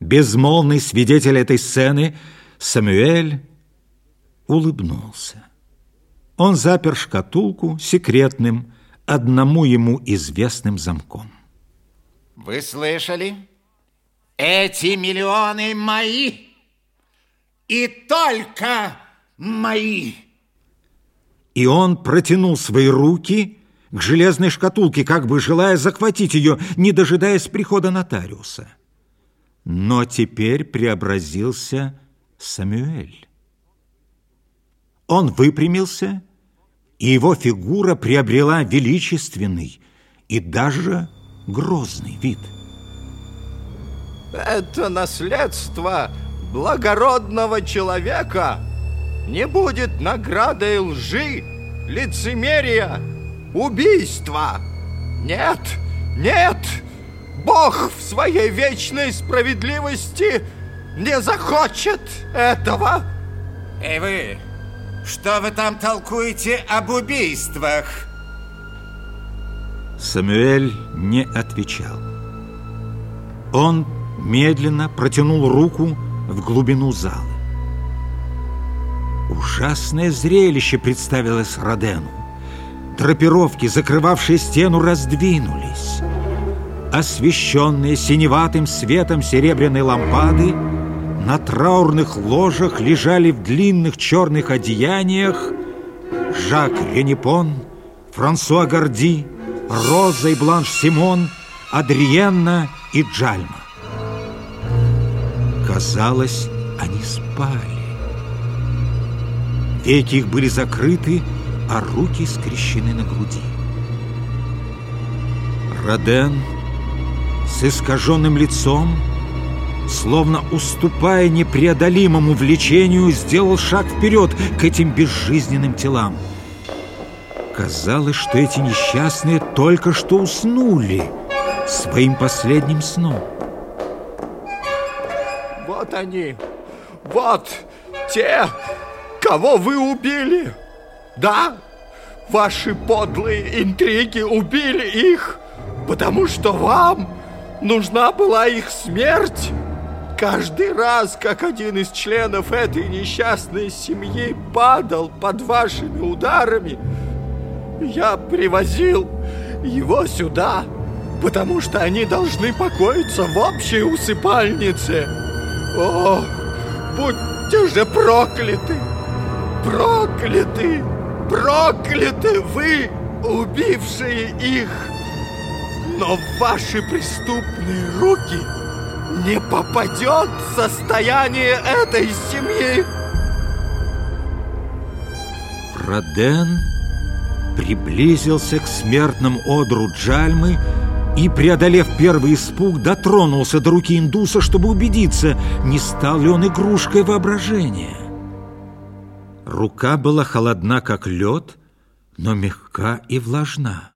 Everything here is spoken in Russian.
Безмолвный свидетель этой сцены, Самуэль улыбнулся. Он запер шкатулку секретным, одному ему известным замком. Вы слышали? Эти миллионы мои и только мои. И он протянул свои руки к железной шкатулке, как бы желая захватить ее, не дожидаясь прихода нотариуса. Но теперь преобразился Самюэль. Он выпрямился, и его фигура приобрела величественный и даже грозный вид. Это наследство благородного человека не будет наградой лжи, лицемерия, убийства. Нет, нет, Бог в своей вечной справедливости не захочет этого. Эй вы, что вы там толкуете об убийствах? Самуэль не отвечал. Он медленно протянул руку в глубину зала. Ужасное зрелище представилось Родену. Драпировки, закрывавшие стену, раздвинулись. Освещенные синеватым светом серебряной лампады, на траурных ложах лежали в длинных черных одеяниях Жак Ренепон, Франсуа Горди, Роза и Бланш Симон, Адриенна и Джальма. Казалось, они спали. Веки их были закрыты, а руки скрещены на груди. Роден с искаженным лицом, словно уступая непреодолимому влечению, сделал шаг вперед к этим безжизненным телам. Казалось, что эти несчастные только что уснули своим последним сном. Вот они, вот те, кого вы убили. Да, ваши подлые интриги убили их, потому что вам нужна была их смерть. Каждый раз, как один из членов этой несчастной семьи падал под вашими ударами, я привозил его сюда, потому что они должны покоиться в общей усыпальнице. О, будьте же прокляты! Прокляты! Прокляты вы, убившие их! Но в ваши преступные руки не попадет состояние этой семьи! Роден приблизился к смертному одру Джальмы и, преодолев первый испуг, дотронулся до руки индуса, чтобы убедиться, не стал ли он игрушкой воображения. Рука была холодна, как лед, но мягка и влажна.